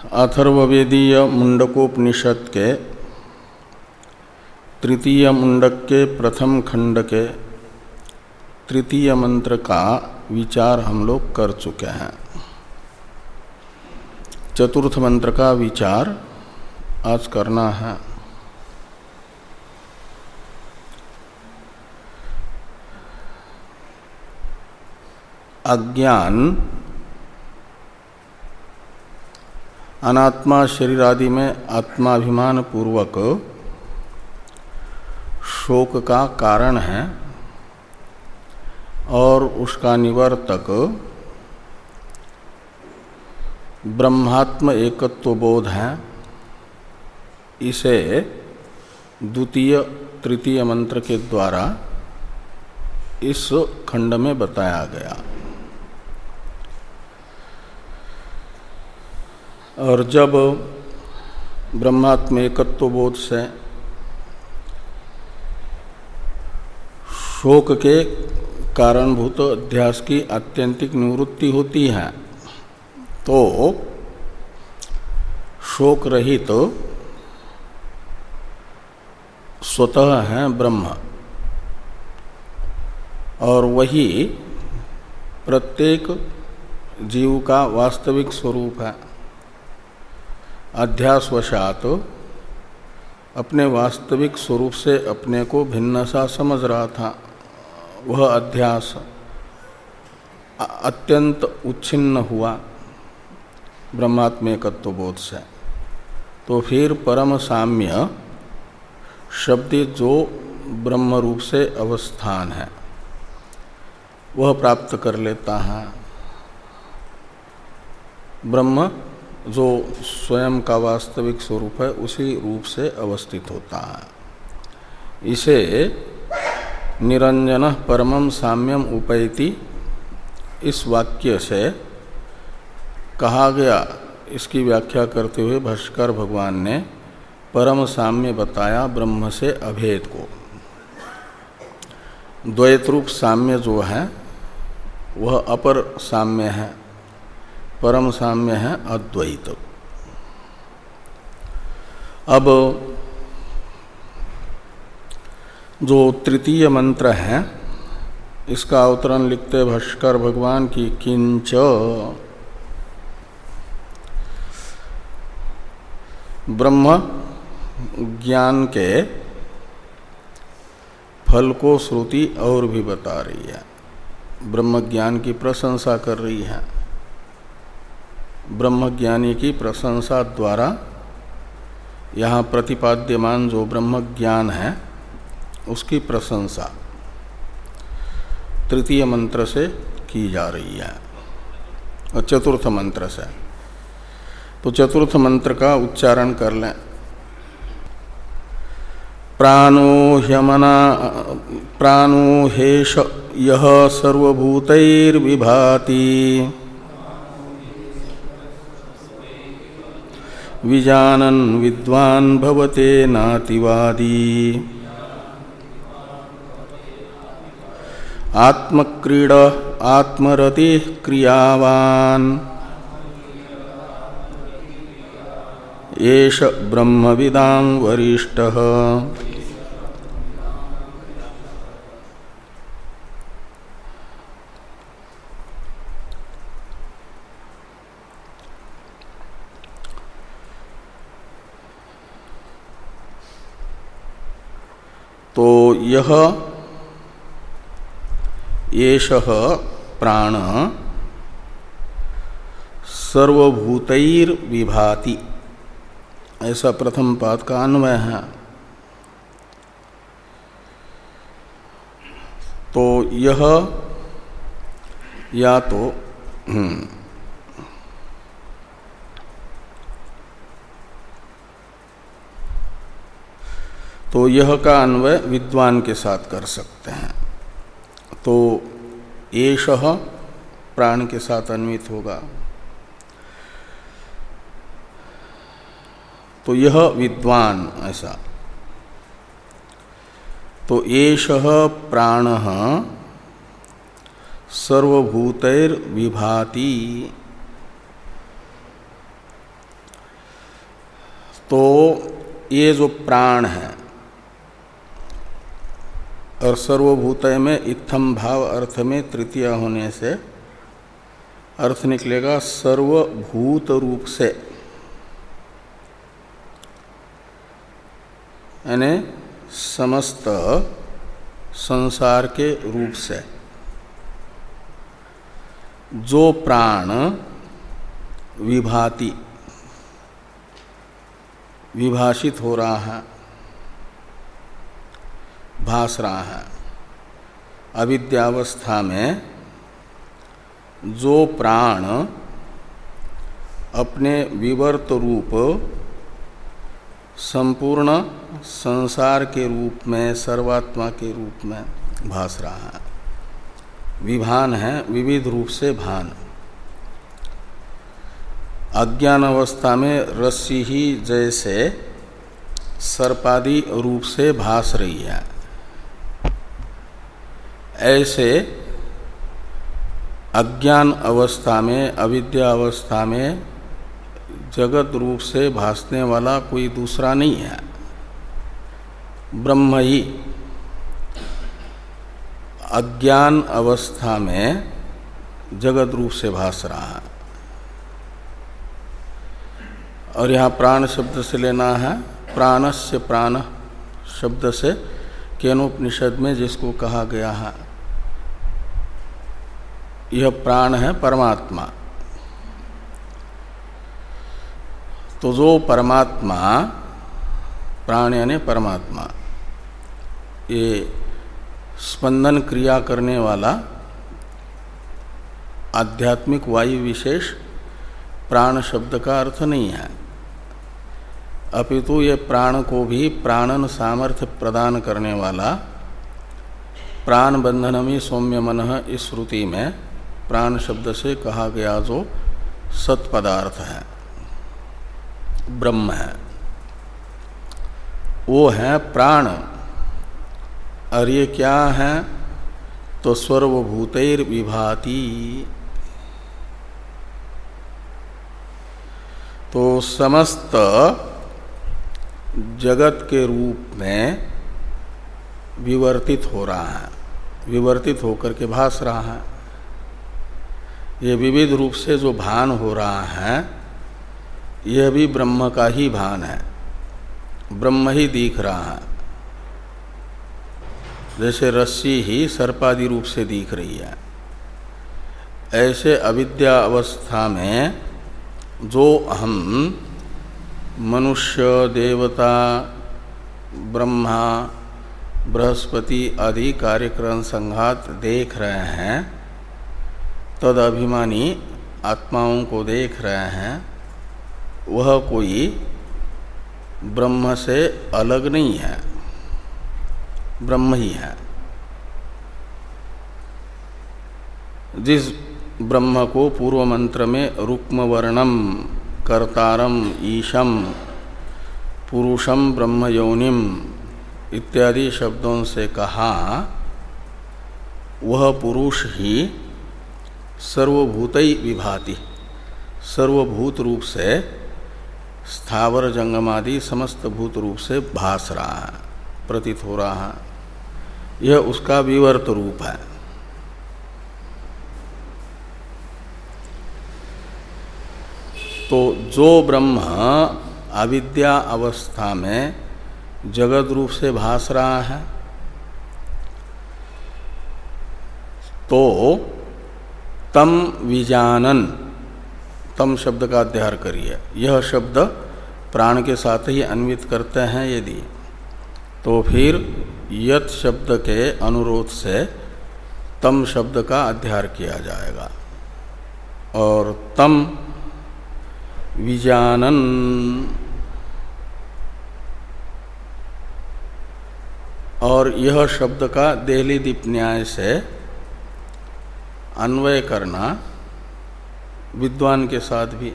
अथर्ववेदीय मुंडकोपनिषद के तृतीय मुंडक के प्रथम खंड के तृतीय मंत्र का विचार हम लोग कर चुके हैं। चतुर्थ मंत्र का विचार आज करना है। अज्ञान अनात्मा शरीर आदि में आत्माभिमान पूर्वक शोक का कारण है और उसका निवर्तक ब्रह्मात्म एकत्व बोध है। इसे द्वितीय, तृतीय मंत्र के द्वारा इस खंड में बताया गया। और जब ब्रह्मात्म एकत्व बोध से शोक के कारणभूत अध्यास की आत्यंतिक निवृत्ति होती है तो शोक रहित तो स्वतः है ब्रह्म। और वही प्रत्येक जीव का वास्तविक स्वरूप है। अध्यासवशात अपने वास्तविक स्वरूप से अपने को भिन्न सा समझ रहा था। वह अध्यास अत्यंत उच्छिन्न हुआ ब्रह्मात्मेकत्व बोध से। तो फिर परम साम्य शब्द जो ब्रह्म रूप से अवस्थान है, वह प्राप्त कर लेता है। ब्रह्म जो स्वयं का वास्तविक स्वरूप है, उसी रूप से अवस्थित होता है। इसे निरंजन परमम साम्यम उपैति इस वाक्य से कहा गया। इसकी व्याख्या करते हुए भाष्कर भगवान ने परम साम्य बताया ब्रह्म से अभेद को। द्वैत रूप साम्य जो है, वह अपर साम्य है। परम साम्य है अद्वैत। अब जो तृतीय मंत्र है, इसका अवतरण लिखते भाष्कर भगवान की, किंच। ब्रह्म ज्ञान के फल को श्रुति और भी बता रही है। ब्रह्म ज्ञान की प्रशंसा कर रही है। ब्रह्मज्ञानी की प्रशंसा द्वारा यहाँ प्रतिपाद्यमान जो ब्रह्म ज्ञान है, उसकी प्रशंसा तृतीय मंत्र से की जा रही है, और चतुर्थ मंत्र से। तो चतुर्थ मंत्र का उच्चारण कर लें। प्राणो ह्यमना, प्राणो हेश यह सर्वभूतैर्विभाति। विजानन विद्वान भवते नातिवादी। आत्मक्रीड आत्मरति क्रियावान। येष ब्रह्मविदां वरिष्ठः तो यह येष प्राण सर्वभूतैर विभाति ऐसा प्रथम पाद का अन्वय है। तो यह या तो तो यह का अन्वय विद्वान के साथ कर सकते हैं। तो एष प्राण के साथ अन्वित होगा। तो यह विद्वान, ऐसा। तो एष प्राण सर्वभूतैर विभाति तो ये जो प्राण है और सर्वभूत में इत्थम भाव अर्थ में तृतीय होने से अर्थ निकलेगा सर्वभूत रूप से। यानी समस्त संसार के रूप से। जो प्राण विभाति, विभाषित हो रहा है भास रहा है। अविद्यावस्था में जो प्राण अपने विवर्त रूप, संपूर्ण संसार के रूप में, सर्वात्मा के रूप में भास रहा है। विभान है, विविध रूप से भान। अज्ञान अवस्था में रस्सी ही जैसे सर्पादि रूप से भास रही है। ऐसे अज्ञान अवस्था में, अविद्या अवस्था में जगत रूप से भासने वाला कोई दूसरा नहीं है। ब्रह्म ही अज्ञान अवस्था में जगत रूप से भास रहा है। और यहाँ प्राण शब्द से लेना है। प्राणस्य प्राण शब्द से केनोपनिषद में जिसको कहा गया है। यह प्राण है परमात्मा। तो जो परमात्मा, प्राण यानी परमात्मा, ये स्पंदन क्रिया करने वाला आध्यात्मिक वायु विशेष प्राण शब्द का अर्थ नहीं है। अपितु ये प्राण को भी प्राणन सामर्थ्य प्रदान करने वाला प्राण बंधनमी सौम्य मन इस श्रुति में प्राण शब्द से कहा गया जो सत्पदार्थ है, ब्रह्म है। वो है प्राण। और ये क्या है? तो सर्वभूतर विभाति। तो समस्त जगत के रूप में विवर्तित हो रहा है, विवर्तित होकर के भास रहा है। ये विविध रूप से जो भान हो रहा है, यह भी ब्रह्म का ही भान है। ब्रह्म ही दिख रहा है। जैसे रस्सी ही सर्पादि रूप से दिख रही है। ऐसे अविद्या अवस्था में जो हम मनुष्य, देवता, ब्रह्मा, बृहस्पति आदि कार्यक्रम संघात देख रहे हैं तद अभिमानी आत्माओं को देख रहे हैं। वह कोई ब्रह्म से अलग नहीं है। ब्रह्म ही है। जिस ब्रह्म को पूर्व मंत्र में रुक्म वर्णम कर्तारम, ईशम, पुरुषम ब्रह्म यौनिम इत्यादि शब्दों से कहा, वह पुरुष ही सर्वभूत विभाति। सर्वभूत रूप से स्थावर, जंगमादि समस्त भूत रूप से भास रहा है, प्रतीत हो रहा है। यह उसका विवर्त रूप है। तो जो ब्रह्म अविद्या अवस्था में जगत रूप से भास रहा है तो तम विजानन। तम शब्द का अध्यय करिए। यह शब्द प्राण के साथ ही अन्वित करते हैं यदि। तो फिर यत शब्द के अनुरोध से तम शब्द का अध्यय किया जाएगा। और तम विजानन। और यह शब्द का देहली दीप न्याय से अन्वय करना विद्वान के साथ भी।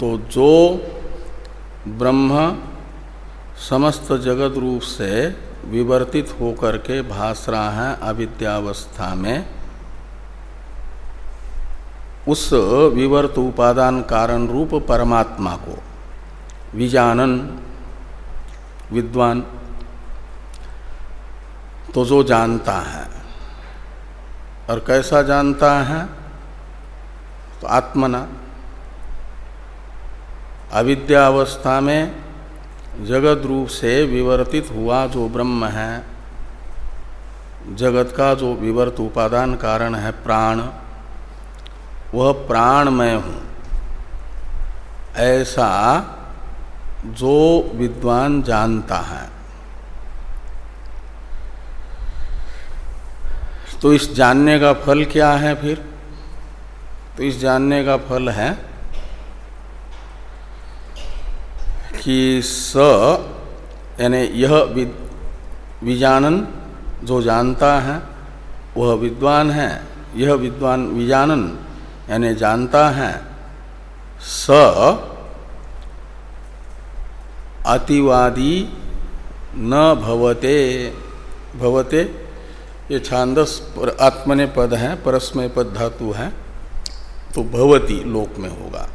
तो जो ब्रह्म समस्त जगत रूप से विवर्तित होकर के भास रहा है अविद्यावस्था में, उस विवर्त उपादान कारण रूप परमात्मा को, विजानन विद्वान तो जो जानता है और कैसा जानता है? तो आत्मना। अविद्यावस्था में जगत रूप से विवर्तित हुआ जो ब्रह्म है, जगत का जो विवर्त उपादान कारण है प्राण, वह प्राण मैं हूँ। ऐसा जो विद्वान जानता है। तो इस जानने का फल क्या है फिर? तो इस जानने का फल है कि स, यानी यह विजानन जो जानता है, वह विद्वान है। यह विद्वान विजानन, यानी जानता है। स, अतिवादी न भवते भवते ये छांदस पर आत्मने पद है, परस्मय पद धातु है तो भवती लोक में होगा।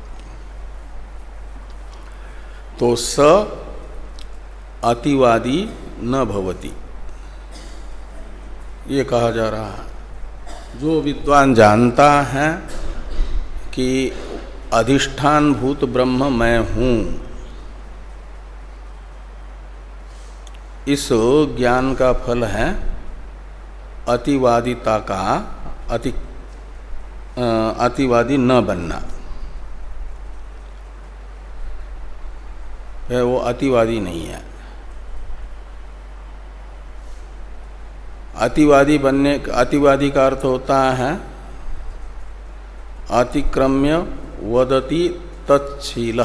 तो स अतिवादी न भवती। ये कहा जा रहा है। जो विद्वान जानता है कि अधिष्ठान भूत ब्रह्म मैं हूँ, इस ज्ञान का फल है अतिवादिता का अति अतिवादी न बनना। है वो अतिवादी नहीं है। अतिवादी बनने, अतिवादी का अर्थ होता है, अतिक्रम्य वदति तत्शील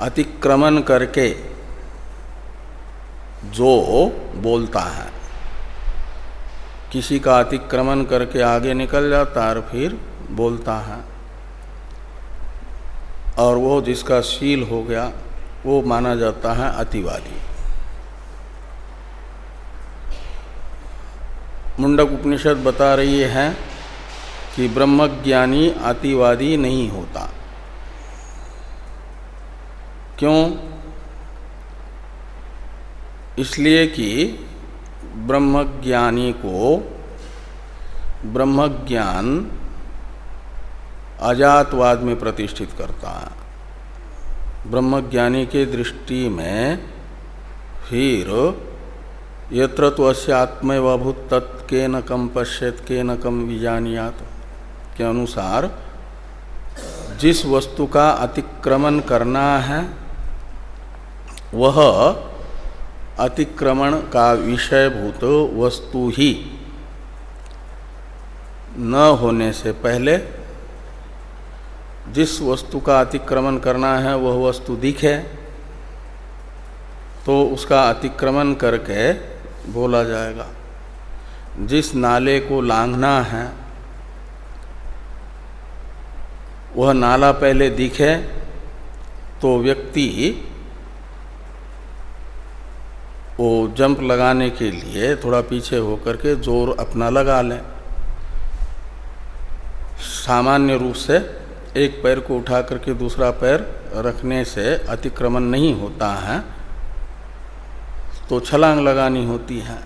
अतिक्रमण करके जो बोलता है। किसी का अतिक्रमण करके आगे निकल जाता है और फिर बोलता है। और वो जिसका शील हो गया, वो माना जाता है अतिवादी। मुंडक उपनिषद बता रही है कि ब्रह्मज्ञानी अतिवादी नहीं होता। क्यों? इसलिए कि ब्रह्मज्ञानी को ब्रह्मज्ञान अजातवाद में प्रतिष्ठित करता है। ब्रह्मज्ञानी के दृष्टि में फिर यत्र तो अस्य आत्मवभूत तत् के न कम पश्यत के न कम विजानियात के अनुसार जिस वस्तु का अतिक्रमण करना है, वह अतिक्रमण का विषयभूत वस्तु ही न होने से पहले जिस वस्तु का अतिक्रमण करना है, वह वस्तु दिखे। तो उसका अतिक्रमण करके बोला जाएगा, जिस नाले को लांघना है, वह नाला पहले दिखे तो व्यक्ति वो जंप लगाने के लिए थोड़ा पीछे होकर के ज़ोर अपना लगा लें। सामान्य रूप से एक पैर को उठा करके दूसरा पैर रखने से अतिक्रमण नहीं होता है। तो छलांग लगानी होती है।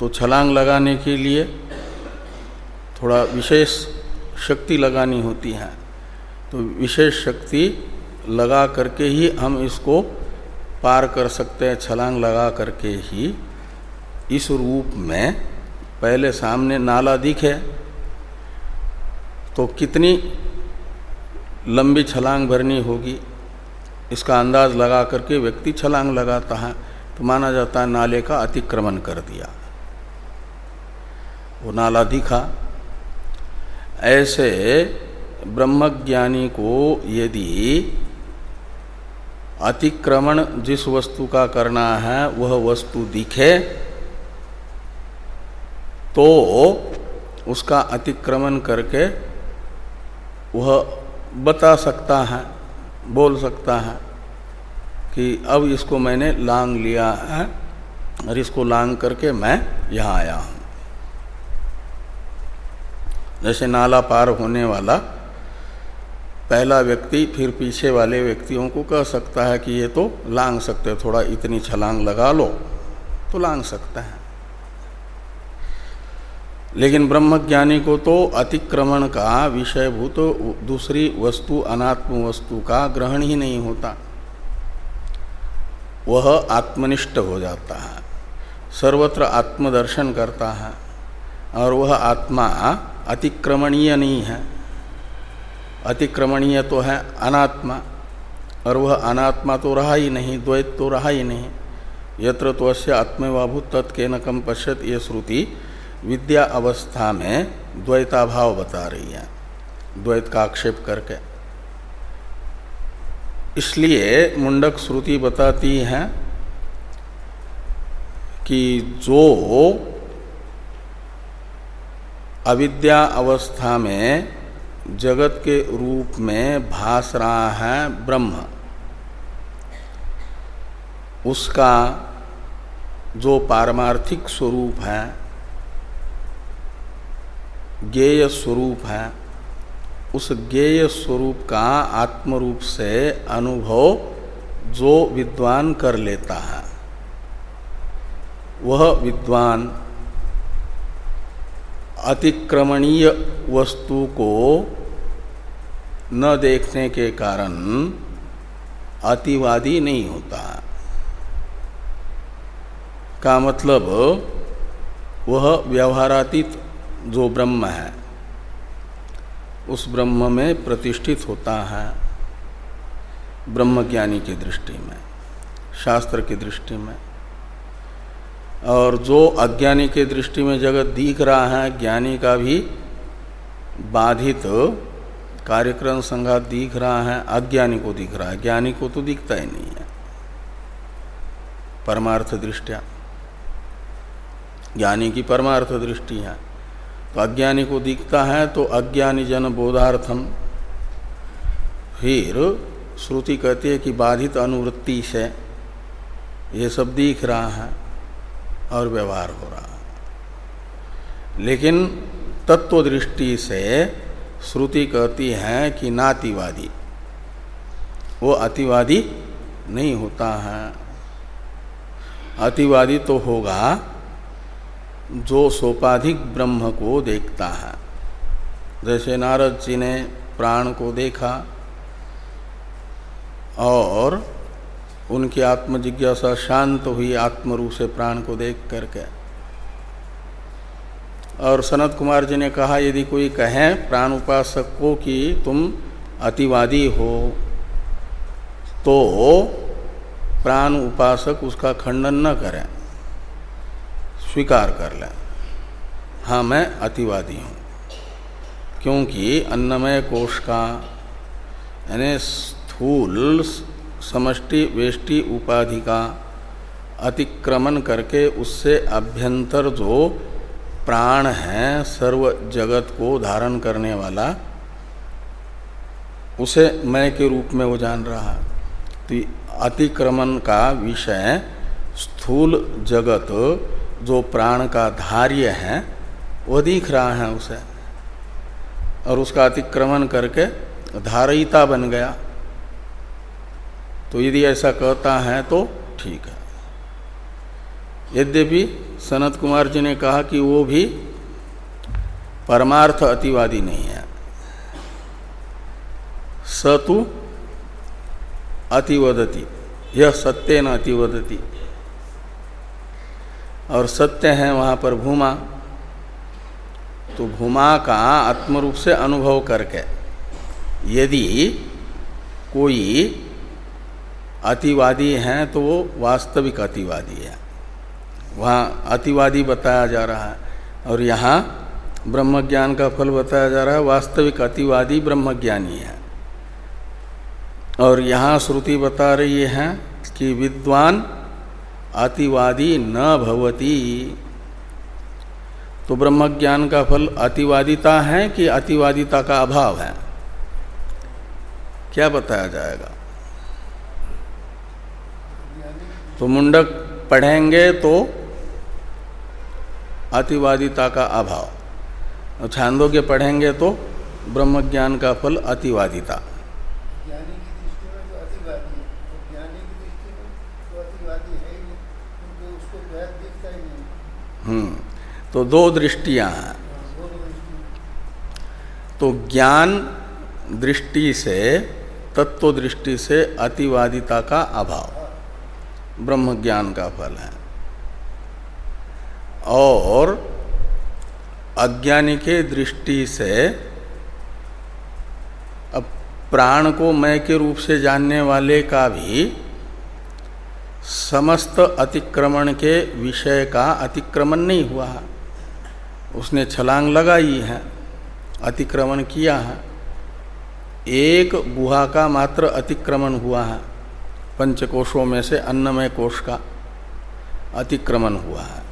तो छलांग लगाने के लिए थोड़ा विशेष शक्ति लगानी होती है। तो विशेष शक्ति लगा करके ही हम इसको पार कर सकते हैं छलांग लगा करके ही, इस रूप में पहले सामने नाला दिखे। तो कितनी लंबी छलांग भरनी होगी? इसका अंदाज लगा करके व्यक्ति छलांग लगाता है तो माना जाता है नाले का अतिक्रमण कर दिया। वो नाला दिखा। ऐसे ब्रह्मज्ञानी को यदि अतिक्रमण जिस वस्तु का करना है, वह वस्तु दिखे तो उसका अतिक्रमण करके वह बता सकता है, बोल सकता है कि अब इसको मैंने लांग लिया है और इसको लांग करके मैं यहाँ आया हूँ। जैसे नाला पार होने वाला पहला व्यक्ति फिर पीछे वाले व्यक्तियों को कह सकता है कि ये तो लांग सकते थोड़ा इतनी छलांग लगा लो तो लांग सकता है। लेकिन ब्रह्मज्ञानी को तो अतिक्रमण का विषयभूत दूसरी वस्तु, अनात्म वस्तु का ग्रहण ही नहीं होता। वह आत्मनिष्ठ हो जाता है, सर्वत्र आत्मदर्शन करता है, और वह आत्मा अतिक्रमणीय नहीं है। अतिक्रमणीय तो है अनात्मा, और वह अनात्मा तो रहा ही नहीं, द्वैत तो रहा ही नहीं। यत्र तो अस्य आत्मवाभूत तत्के न कम पश्यत ये श्रुति विद्या अवस्था में द्वैताभाव बता रही है। द्वैत का आक्षेप करके। इसलिए मुंडक श्रुति बताती है कि जो अविद्या अवस्था में जगत के रूप में भास रहा है ब्रह्म। उसका जो पारमार्थिक स्वरूप है, ज्ञेय स्वरूप है, उस ज्ञेय स्वरूप का आत्म रूप से अनुभव जो विद्वान कर लेता है, वह विद्वान अतिक्रमणीय वस्तु को न देखने के कारण अतिवादी नहीं होता। का मतलब वह व्यवहारातीत जो ब्रह्म है, उस ब्रह्म में प्रतिष्ठित होता है ब्रह्मज्ञानी की दृष्टि में, शास्त्र की दृष्टि में। और जो अज्ञानी के दृष्टि में जगत दिख रहा है, ज्ञानी का भी बाधित कार्यक्रम संघात दिख रहा है, अज्ञानी को दिख रहा है। ज्ञानी को तो दिखता ही नहीं है। परमार्थ दृष्टिया। ज्ञानी की परमार्थ दृष्टि है। तो अज्ञानी को दिखता है तो अज्ञानी जन बोधार्थम। फिर श्रुति कहती है कि बाधित अनुवृत्ति से ये सब दिख रहा है। और व्यवहार हो रहा। लेकिन तत्व दृष्टि से श्रुति कहती है कि नातिवादी, वो अतिवादी नहीं होता है। अतिवादी तो होगा जो सोपाधिक ब्रह्म को देखता है। जैसे नारद जी ने प्राण को देखा और उनकी आत्मजिज्ञासा शांत हुई आत्म रूप से प्राण को देख करके। और सनत कुमार जी ने कहा, यदि कोई कहे प्राण उपासक को कि तुम अतिवादी हो तो प्राण उपासक उसका खंडन न करें, स्वीकार कर लें। हाँ मैं अतिवादी हूँ, क्योंकि अन्नमय कोश का, यानी स्थूल समष्टि वेष्टि उपाधि का अतिक्रमण करके उससे अभ्यंतर जो प्राण है सर्व जगत को धारण करने वाला, उसे मैं के रूप में वो जान रहा। तो अतिक्रमण का विषय स्थूल जगत जो प्राण का धार्य है, वह दिख रहा है उसे। और उसका अतिक्रमण करके धारयिता बन गया। तो यदि ऐसा कहता है तो ठीक है। यद्यपि सनत कुमार जी ने कहा कि वो भी परमार्थ अतिवादी नहीं है, सतु अतिवदती, यह सत्य न अतिवदती। और सत्य है वहाँ पर भूमा तो भूमा का आत्मरूप से अनुभव करके यदि कोई अतिवादी हैं तो वो वास्तविक अतिवादी है। वहाँ अतिवादी बताया जा रहा है और यहाँ ब्रह्मज्ञान का फल बताया जा रहा है, वास्तविक अतिवादी ब्रह्मज्ञानी है। और यहाँ श्रुति बता रही है कि विद्वान अतिवादी न भवती। तो ब्रह्मज्ञान का फल अतिवादिता है कि अतिवादिता का अभाव है? क्या बताया जाएगा? तो मुंडक पढ़ेंगे तो अतिवादिता का अभाव। छांदों के पढ़ेंगे तो ब्रह्म ज्ञान का फल अतिवादिता हम्म तो दो दृष्टियाँ हैं। तो ज्ञान दृष्टि से तत्व दृष्टि से अतिवादिता का अभाव। ब्रह्म ज्ञान का फल है। और अज्ञानी के दृष्टि से अब प्राण को मय के रूप से जानने वाले का भी समस्त अतिक्रमण के विषय का अतिक्रमण नहीं हुआ है। उसने छलांग लगाई है, अतिक्रमण किया है। एक गुहा का मात्र अतिक्रमण हुआ है। पंचकोशों में से अन्नमय कोश का अतिक्रमण हुआ है।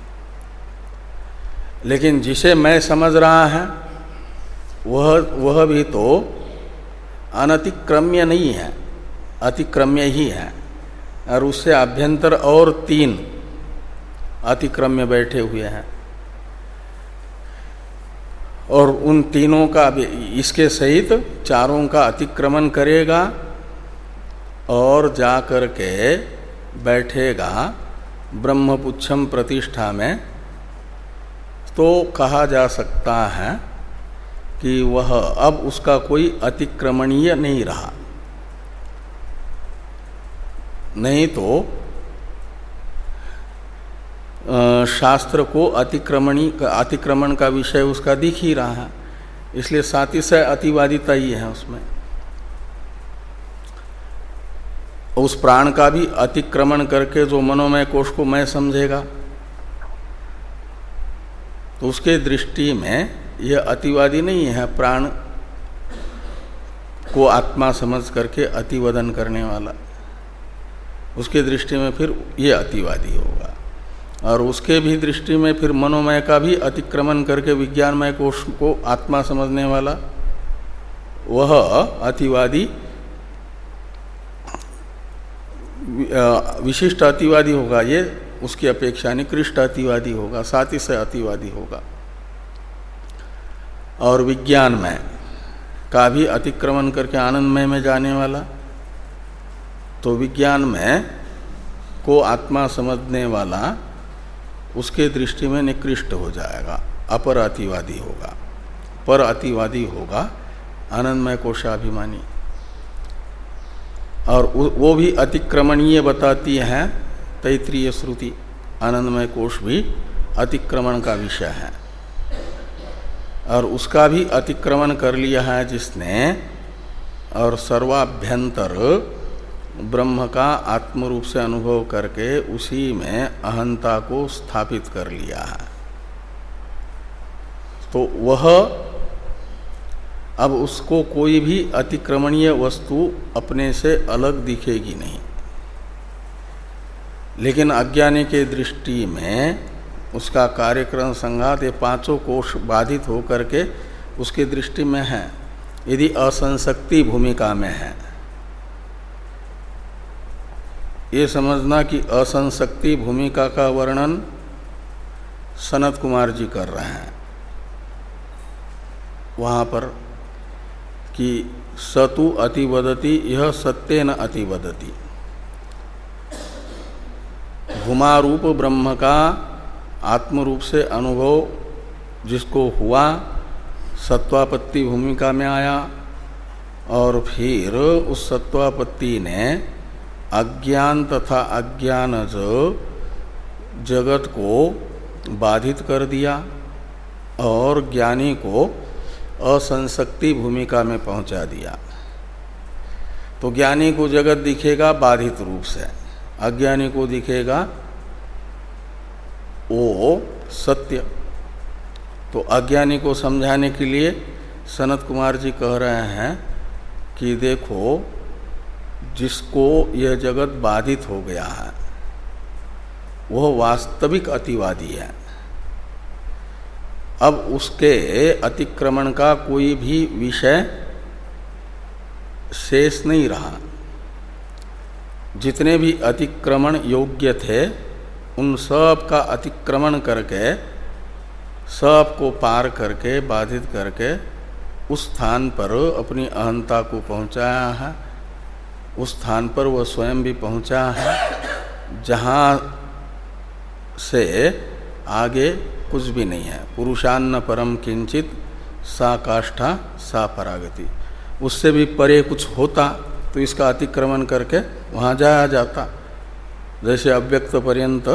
लेकिन जिसे मैं समझ रहा है, वह वह भी तो अनतिक्रम्य नहीं है, अतिक्रम्य ही है। और उससे अभ्यंतर और तीन अतिक्रम्य बैठे हुए हैं। और उन तीनों का इसके सहित चारों का अतिक्रमण करेगा और जा कर के बैठेगा ब्रह्मपुच्छम प्रतिष्ठा में तो कहा जा सकता है कि वह अब उसका कोई अतिक्रमणीय नहीं रहा। नहीं तो शास्त्र को अतिक्रमणी, अतिक्रमण का विषय उसका दिख ही रहा है, इसलिए साथ ही से अतिवादिता ही है उसमें। उस प्राण का भी अतिक्रमण करके जो मनोमय कोष को मैं समझेगा। तो उसके दृष्टि में यह अतिवादी नहीं है, प्राण को आत्मा समझ करके अतिवदन करने वाला। उसके दृष्टि में फिर यह अतिवादी होगा। और उसके भी दृष्टि में फिर मनोमय का भी अतिक्रमण करके विज्ञानमय कोष को आत्मा समझने वाला, वह अतिवादी विशिष्ट अतिवादी होगा ये, उसकी अपेक्षा निकृष्ट अतिवादी होगा, साथ ही से अतिवादी होगा। और विज्ञानमय, का भी अतिक्रमण करके आनंदमय में जाने वाला तो विज्ञान में को आत्मा समझने वाला, उसके दृष्टि में निकृष्ट हो जाएगा, अपर अतिवादी होगा, पर अतिवादी होगा, आनंदमय कोशाभिमानी। और वो भी अतिक्रमणीय बताती है, तैतरीय श्रुति, आनंदमय कोश भी अतिक्रमण का विषय है। और उसका भी अतिक्रमण कर लिया है जिसने, और सर्वाभ्यंतर ब्रह्म का आत्म रूप से अनुभव करके उसी में अहंता को स्थापित कर लिया है। तो वह अब उसको कोई भी अतिक्रमणीय वस्तु अपने से अलग दिखेगी नहीं। लेकिन अज्ञानी के दृष्टि में उसका कार्यक्रम संघात ये पाँचों कोष बाधित होकर के उसके दृष्टि में है। यदि असंशक्ति भूमिका में है, ये समझना कि असंशक्ति भूमिका का वर्णन सनत कुमार जी कर रहे हैं। वहाँ पर कि सतु अतिवदति यह सत्य न अतिवदति। भूमारूप ब्रह्म का आत्मरूप से अनुभव जिसको हुआ, सत्वापत्ति भूमिका में आया और फिर उस सत्वापत्ति ने अज्ञान तथा अज्ञानज जगत को बाधित कर दिया और ज्ञानी को असंशक्ति भूमिका में पहुँचा दिया। तो ज्ञानी को जगत दिखेगा बाधित रूप से। अज्ञानी को दिखेगा वो सत्य। तो अज्ञानी को समझाने के लिए सनत कुमार जी कह रहे हैं कि देखो, जिसको यह जगत बाधित हो गया है, वह वास्तविक अतिवादी है। अब उसके अतिक्रमण का कोई भी विषय शेष नहीं रहा। जितने भी अतिक्रमण योग्य थे, उन सब का अतिक्रमण करके, सबको पार करके, बाधित करके, उस स्थान पर अपनी अहंता को पहुँचाया है। उस स्थान पर वह स्वयं भी पहुँचा है, जहाँ से आगे कुछ भी नहीं है। पुरुषान्न परम किंचित सा काष्ठा, सा परागति। उससे भी परे कुछ होता तो इसका अतिक्रमण करके वहाँ जाया जाता। जैसे अव्यक्त पर्यंत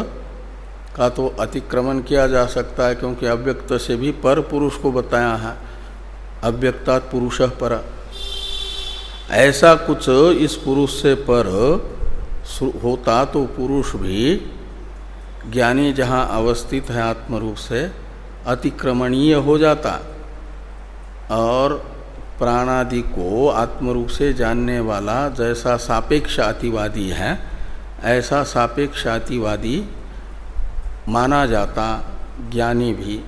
का तो अतिक्रमण किया जा सकता है, क्योंकि अव्यक्त से भी पर पुरुष को बताया है। अव्यक्तात् पुरुष पर। ऐसा कुछ इस पुरुष से पर होता तो पुरुष भी ज्ञानी जहाँ अवस्थित है आत्मरूप से, अतिक्रमणीय हो जाता और प्राणादि को आत्मरूप से जानने वाला जैसा सापेक्ष अतिवादी है, ऐसा सापेक्ष अतिवादी माना जाता ज्ञानी भी।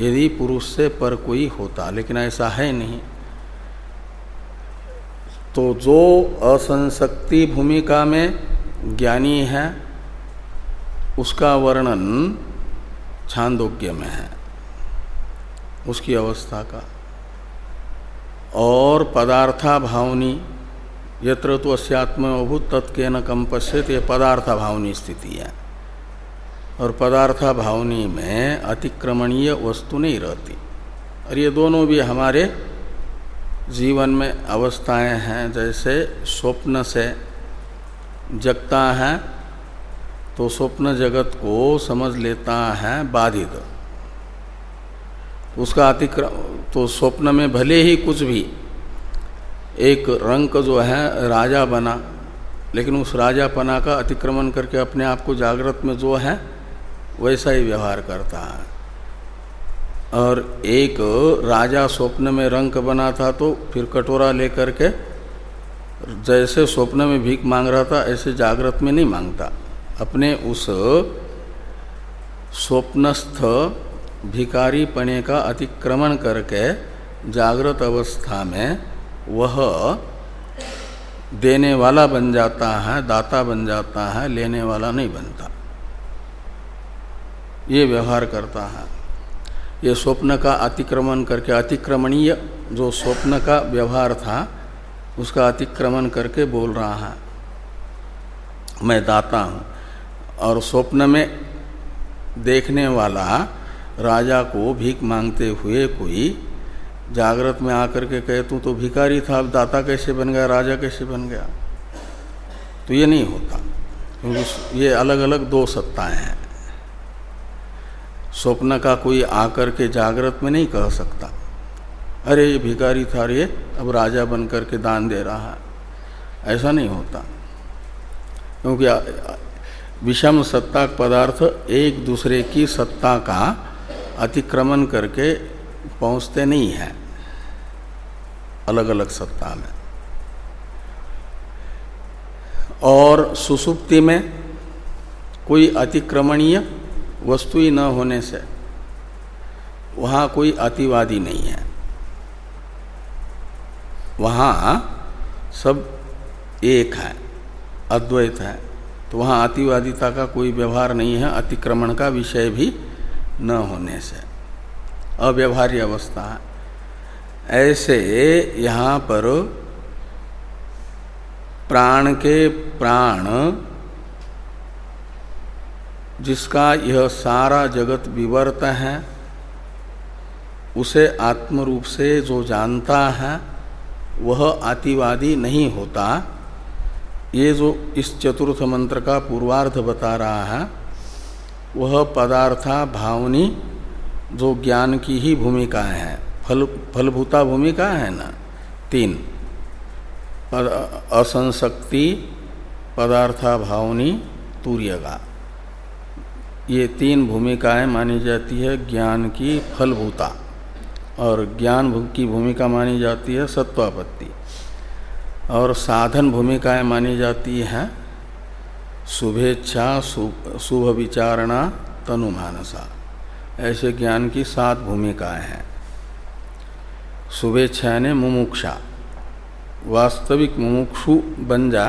यदि पुरुष से पर कोई होता, लेकिन ऐसा है नहीं। तो जो असंशक्ति भूमिका में ज्ञानी है उसका वर्णन छांदोग्य में है, उसकी अवस्था का। और पदार्था भावनी यत्र तो अस्यात्मभूत तत्के न कम पश्चित ये पदार्था भावनी स्थिति है। और पदार्था भावनी में अतिक्रमणीय वस्तु नहीं रहती। और ये दोनों भी हमारे जीवन में अवस्थाएँ हैं, जैसे स्वप्न से जगता है तो स्वप्न जगत को समझ लेता है बाधित। उसका अतिक्रम तो स्वप्न में भले ही कुछ भी, एक रंक जो है राजा बना, लेकिन उस राजापना का अतिक्रमण करके अपने आप को जागृत में जो है, वैसा ही व्यवहार करता है। और एक राजा स्वप्न में रंक बना था तो फिर कटोरा लेकर के जैसे स्वप्न में भीख मांग रहा था, ऐसे जागृत में नहीं माँगता। अपने उस स्वप्नस्थ भिकारी पने का अतिक्रमण करके जागृत अवस्था में वह देने वाला बन जाता है, दाता बन जाता है, लेने वाला नहीं बनता। ये व्यवहार करता है। ये स्वप्न का अतिक्रमण करके, अतिक्रमणीय जो स्वप्न का व्यवहार था, उसका अतिक्रमण करके बोल रहा है, मैं दाता हूँ। और स्वप्न में देखने वाला राजा को भीख मांगते हुए कोई जागृत में आकर के कहे, तू तो भिकारी था, अब दाता कैसे बन गया, राजा कैसे बन गया? तो ये नहीं होता, क्योंकि ये अलग अलग दो सत्ताएँ हैं। स्वप्न का कोई आकर के जागृत में नहीं कह सकता, अरे, ये भिकारी था रे, अब राजा बन करके दान दे रहा है। ऐसा नहीं होता, क्योंकि विषम सत्ता पदार्थ एक दूसरे की सत्ता का अतिक्रमण करके पहुँचते नहीं हैं। अलग अलग सत्ता में। और सुसुप्ति में कोई अतिक्रमणीय वस्तु ही न होने से वहाँ कोई अतिवादी नहीं है। वहाँ सब एक है, अद्वैत है। तो वहाँ अतिवादिता का कोई व्यवहार नहीं है, अतिक्रमण का विषय भी न होने से। अव्यवहार्य अवस्था। ऐसे यहाँ पर प्राण के प्राण, जिसका यह सारा जगत विवर्त है, उसे आत्मरूप से जो जानता है, वह अतिवादी नहीं होता। ये जो इस चतुर्थ मंत्र का पूर्वार्ध बता रहा है, वह पदार्था भावनी जो ज्ञान की ही भूमिका है। फल, फलभूता भूमिका है ना? तीन। असंशक्ति पदार्था भावनी, तूर्यगा। ये तीन भूमिकाएँ मानी जाती है, ज्ञान की फलभूता। और ज्ञान की भूमिका मानी जाती है सत्वापत्ति। और साधन भूमिकाएँ मानी जाती हैं। शुभेच्छा, शुभ विचारणा तनुमानसा ऐसे ज्ञान की सात भूमिकाएँ हैं। शुभेच्छा ने मुमुक्षा। वास्तविक मुमुक्षु बन जा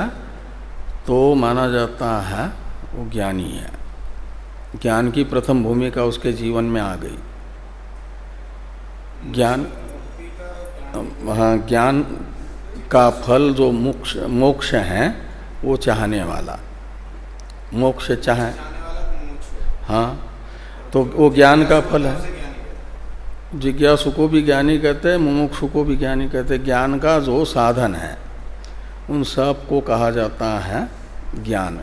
तो माना जाता है वो ज्ञानी है। ज्ञान की प्रथम भूमिका उसके जीवन में आ गई। ज्ञान हाँ ज्ञान का फल जो मोक्ष मोक्ष है, वो चाहने वाला। मोक्ष चाहे। हाँ तो वो ज्ञान का फल है। जिज्ञासु को भी ज्ञानी कहते हैं, मुमुक्षु को भी ज्ञानी कहते हैं। ज्ञान का जो साधन है, उन सबको कहा जाता है ज्ञान।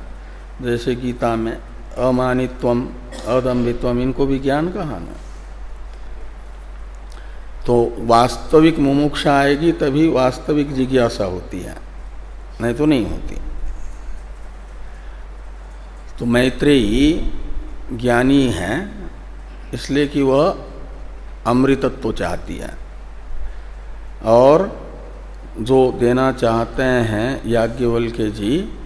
जैसे गीता में अमानित्वम अदम्बित्वम इनको भी ज्ञान कहा ना। तो वास्तविक मुमुक्षा आएगी, तभी वास्तविक जिज्ञासा होती है। नहीं तो नहीं होती। तो मैत्रेयी ज्ञानी है, इसलिए कि वह अमृतत्व चाहती है। और जो देना चाहते हैं याज्ञवल के जी,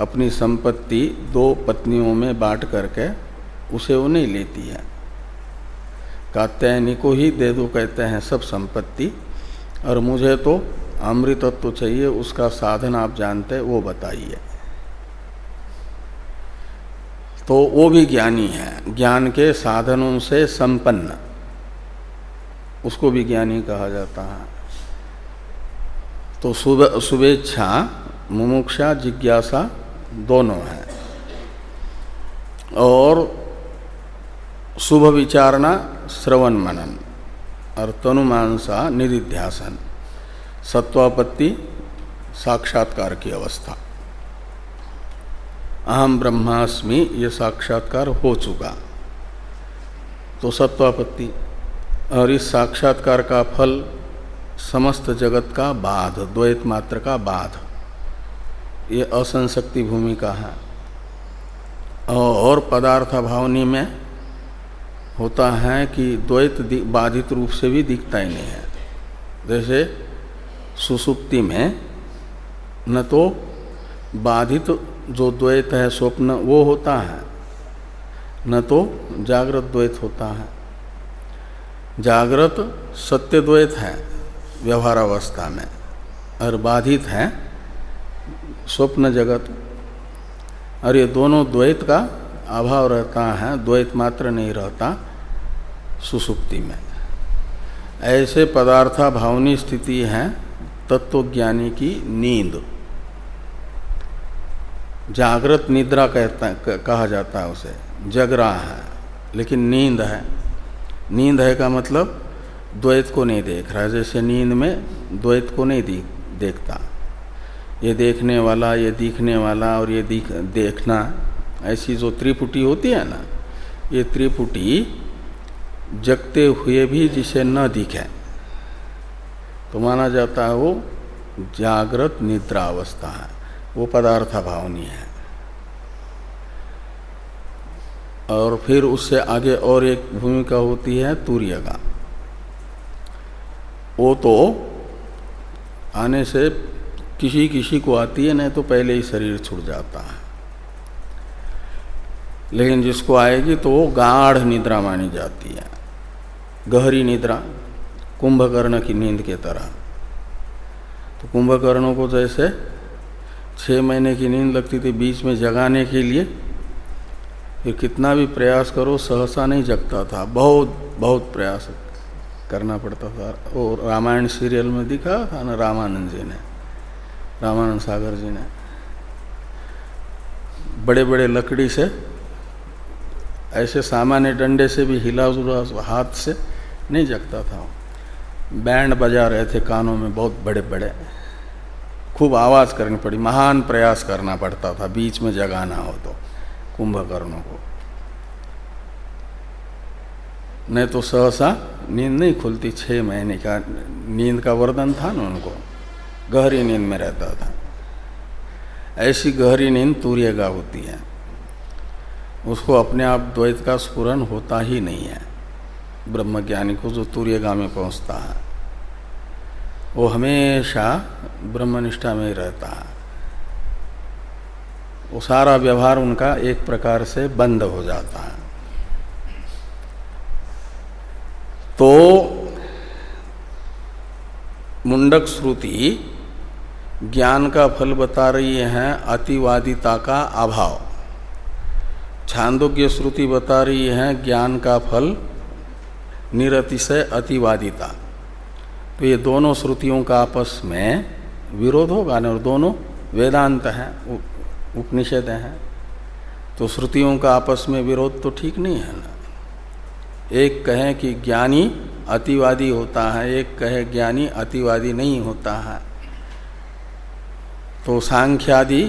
अपनी संपत्ति दो पत्नियों में बांट करके उसे वो नहीं लेती है। कात्यायनी को ही दे दो कहते हैं सब संपत्ति। और मुझे तो अमृतत्व चाहिए, उसका साधन आप जानते हैं, वो बताइए। तो वो भी ज्ञानी है। ज्ञान के साधनों से संपन्न। उसको भी ज्ञानी कहा जाता है। तो शुभेच्छा, मुमुक्षा, जिज्ञासा दोनों है। और शुभ विचारणा श्रवण मनन और तनुमानसा निधिध्यासन सत्वापत्ति साक्षात्कार की अवस्था। अहम ब्रह्मास्मि, ये साक्षात्कार हो चुका। तो सत्वापत्ति, और इस साक्षात्कार का फल समस्त जगत का बाध, द्वैत मात्र का बाध, ये असंशक्ति भूमिका है। और पदार्थ भावनी में होता है कि द्वैत बाधित रूप से भी दिखता ही नहीं है। जैसे सुसुप्ति में न तो बाधित जो द्वैत है, स्वप्न, वो होता है। न तो जागृत द्वैत होता है। जागृत सत्य द्वैत है व्यवहार अवस्था में। और बाधित है स्वप्न जगत। और ये दोनों द्वैत का अभाव रहता है, द्वैत मात्र नहीं रहता। सुसुप्ति में। ऐसे पदार्था भावनी स्थिति है तत्वज्ञानी की नींद। जागृत निद्रा कहता कहा जाता है उसे जग रहा है लेकिन नींद है। नींद है का मतलब द्वैत को नहीं देख रहा जैसे नींद में द्वैत को नहीं दी, देखता। ये देखने वाला ये दिखने वाला और ये दिख देखना ऐसी जो त्रिपुटी होती है ना ये त्रिपुटी जगते हुए भी जिसे न दिखे। तो माना जाता है वो जागृत निद्रा अवस्था है। वो पदार्थ भावनी है। और फिर उससे आगे और एक भूमिका होती है तूर्य का। वो तो आने से किसी किसी को आती है, नहीं तो पहले ही शरीर छूट जाता है। लेकिन जिसको आएगी तो वो गाढ़ निद्रा मानी जाती है। गहरी निद्रा, कुंभकर्ण की नींद के तरह। तो कुंभकर्णों को जैसे छः महीने की नींद लगती थी बीच में जगाने के लिए। फिर कितना भी प्रयास करो, सहसा नहीं जगता था। बहुत बहुत प्रयास करना पड़ता था। और रामायण सीरियल में दिखा था ना रामानंद जी ने, रामानंद सागर जी ने। बड़े बड़े लकड़ी से, ऐसे सामान्य डंडे से भी हिला हाथ से नहीं जगता था। बैंड बजा रहे थे कानों में बहुत बड़े बड़े खूब आवाज़ करनी पड़ी, महान प्रयास करना पड़ता था, बीच में जगाना हो तो कुंभकर्णों को। नहीं तो सहसा नींद नहीं खुलती छः महीने का नींद का वर्धन था ना उनको। गहरी नींद में रहता था। ऐसी गहरी नींद तूर्यगा होती है। उसको अपने आप द्वैत का स्फुरन होता ही नहीं है। ब्रह्मज्ञानी को जो तूर्यगा में पहुँचता है, वो हमेशा ब्रह्मनिष्ठा में रहता है। वो सारा व्यवहार उनका एक प्रकार से बंद हो जाता है। तो मुंडक श्रुति ज्ञान का फल बता रही है, अतिवादिता का अभाव। छांदोग्य श्रुति बता रही है, ज्ञान का फल निरतिशय अतिवादिता। तो ये दोनों श्रुतियों का आपस में विरोध होगा ना, और दोनों वेदांत हैं उपनिषद हैं। तो श्रुतियों का आपस में विरोध तो ठीक नहीं है ना। एक कहे कि ज्ञानी अतिवादी होता है, एक कहे ज्ञानी अतिवादी नहीं होता है। तो सांख्यादि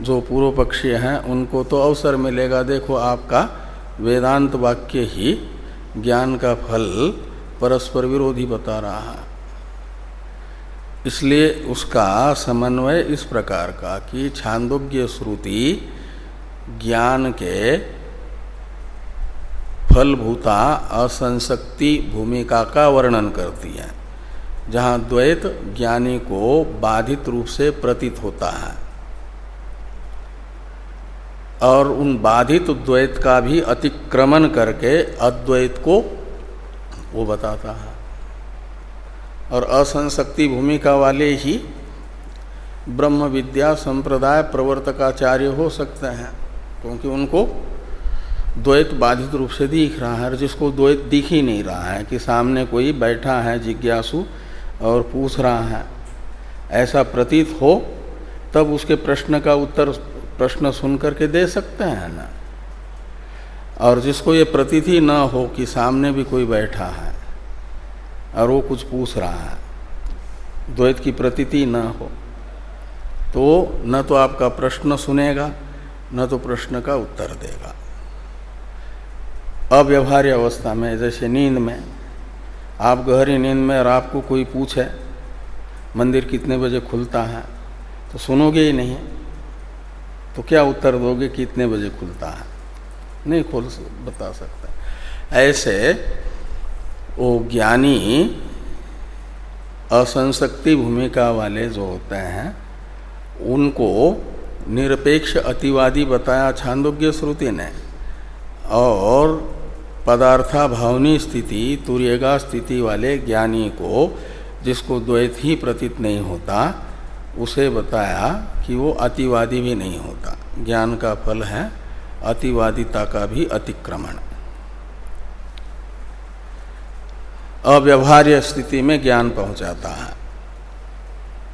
जो पूर्व पक्षी हैं, उनको तो अवसर मिलेगा। देखो आपका वेदांत वाक्य ही ज्ञान का फल परस्पर विरोधी बता रहा है। इसलिए उसका समन्वय इस प्रकार का कि छांदोग्य श्रुति ज्ञान के फलभूता असंशक्ति भूमिका का वर्णन करती है, जहाँ द्वैत ज्ञानी को बाधित रूप से प्रतीत होता है। और उन बाधित द्वैत का भी अतिक्रमण करके अद्वैत को वो बताता है। और असंशक्ति भूमिका वाले ही ब्रह्म विद्या संप्रदाय प्रवर्तकाचार्य हो सकते हैं, क्योंकि उनको द्वैत बाधित रूप से दिख रहा है। और जिसको द्वैत दिख ही नहीं रहा है कि सामने कोई बैठा है, जिज्ञासु और पूछ रहा है, ऐसा प्रतीत हो, तब उसके प्रश्न का उत्तर प्रश्न सुन करके दे सकते हैं ना। और जिसको ये प्रतीत न हो कि सामने भी कोई बैठा है और वो कुछ पूछ रहा है, द्वैत की प्रतीति न हो तो न तो आपका प्रश्न सुनेगा, न तो प्रश्न का उत्तर देगा। अव्यवहार्य अवस्था में, जैसे नींद में, आप गहरी नींद में और आपको कोई पूछे, मंदिर कितने बजे खुलता है तो सुनोगे ही नहीं। तो क्या उत्तर दोगे कितने बजे खुलता है? नहीं खोल बता सकता ऐसे वो ज्ञानी, असंशक्ति भूमिका वाले जो होते हैं, उनको निरपेक्ष अतिवादी बताया छांदोग्य श्रुति ने, और पदार्था भावनी स्थिति तुर्यगा स्थिति वाले ज्ञानी को, जिसको द्वैत ही प्रतीत नहीं होता उसे बताया कि वो अतिवादी भी नहीं होता। ज्ञान का फल है, अतिवादिता का भी अतिक्रमण। अव्यवहार्य स्थिति में ज्ञान पहुंचाता है।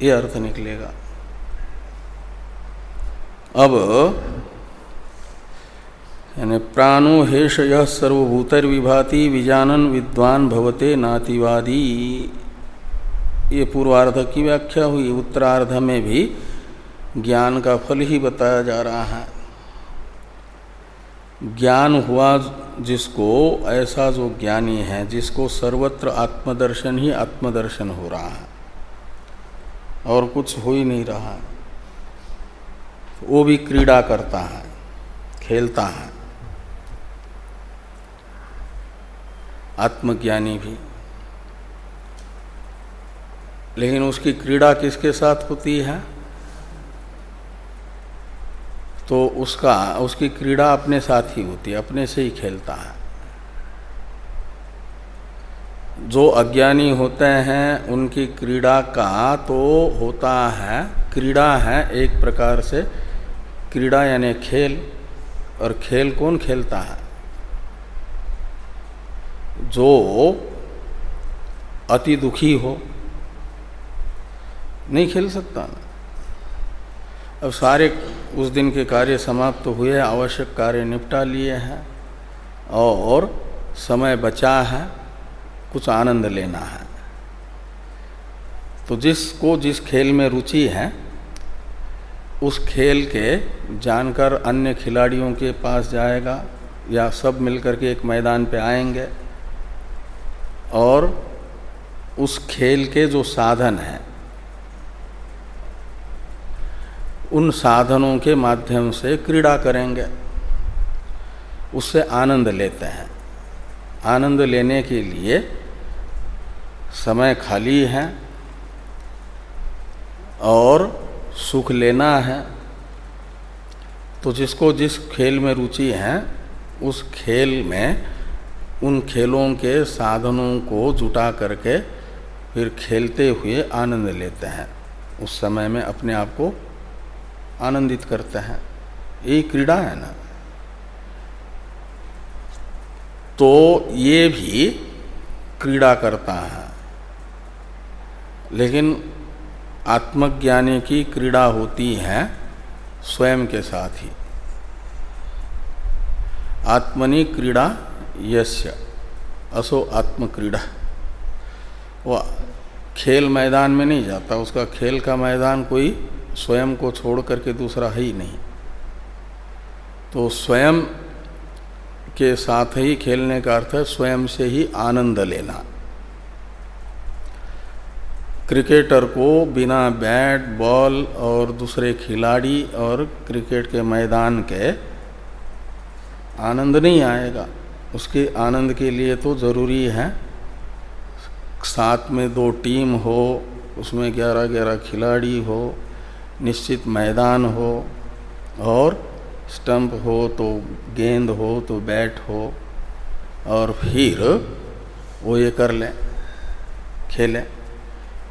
ये अर्थ निकलेगा। अब, यानी प्राणो हेश यह सर्वभूतर विभाति विजानन विद्वान भवते नातिवादी। ये पूर्वार्ध की व्याख्या हुई। उत्तरार्ध में भी ज्ञान का फल ही बताया जा रहा है। ज्ञान हुआ जिसको, ऐसा जो ज्ञानी है, जिसको सर्वत्र आत्मदर्शन ही आत्मदर्शन हो रहा है। और कुछ हो ही नहीं रहा। वो भी क्रीड़ा करता है, खेलता है। आत्मज्ञानी भी। लेकिन उसकी क्रीड़ा किसके साथ होती है? तो उसका, उसकी क्रीड़ा अपने साथ ही होती है, अपने से ही खेलता है। जो अज्ञानी होते हैं, उनकी क्रीड़ा का तो होता है, क्रीड़ा है एक प्रकार से, क्रीड़ा यानी खेल, और खेल कौन खेलता है? जो अति दुखी हो नहीं खेल सकता। अब सारे उस दिन के कार्य समाप्त तो हुए आवश्यक कार्य निपटा लिए हैं और समय बचा है, कुछ आनंद लेना है। तो जिसको जिस खेल में रुचि है, उस खेल के जानकर अन्य खिलाड़ियों के पास जाएगा, या सब मिलकर के एक मैदान पे आएँगे, और उस खेल के जो साधन हैं उन साधनों के माध्यम से क्रीड़ा करेंगे। उससे आनंद लेते हैं। आनंद लेने के लिए समय खाली है और सुख लेना है। तो जिसको जिस खेल में रुचि है, उस खेल में उन खेलों के साधनों को जुटा करके फिर खेलते हुए आनंद लेते हैं। उस समय में अपने आप को आनंदित करते हैं। यही क्रीड़ा है ना। तो ये भी क्रीड़ा करता है। लेकिन आत्मज्ञानी की क्रीड़ा होती है स्वयं के साथ ही। आत्मनि क्रीड़ा यस्य, असो आत्मक्रीड़ा। वह खेल मैदान में नहीं जाता, उसका खेल का मैदान कोई स्वयं को छोड़ करके दूसरा है ही नहीं। तो स्वयं के साथ ही खेलने का अर्थ है स्वयं से ही आनंद लेना। क्रिकेटर को बिना बैट, बॉल और दूसरे खिलाड़ी और क्रिकेट के मैदान के आनंद नहीं आएगा। उसके आनंद के लिए तो ज़रूरी है। साथ में दो टीम हो, उसमें ग्यारह ग्यारह खिलाड़ी हो निश्चित मैदान हो और स्टंप हो तो गेंद हो तो बैट हो और फिर वो ये कर लें, खेलें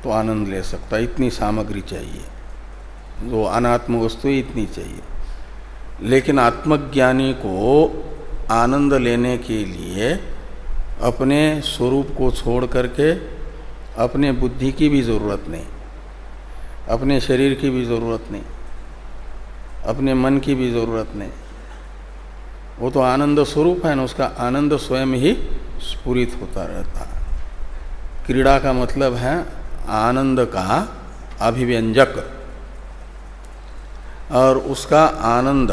तो आनंद ले सकता इतनी सामग्री चाहिए। जो अनात्म वस्तु इतनी चाहिए। लेकिन आत्मज्ञानी को आनंद लेने के लिए अपने स्वरूप को छोड़ करके अपने बुद्धि की भी ज़रूरत नहीं। अपने शरीर की भी ज़रूरत नहीं, अपने मन की भी ज़रूरत नहीं। वो तो आनंद स्वरूप है ना, उसका आनंद स्वयं ही स्फुरित होता रहता है। क्रीड़ा का मतलब है आनंद का अभिव्यंजक, और उसका आनंद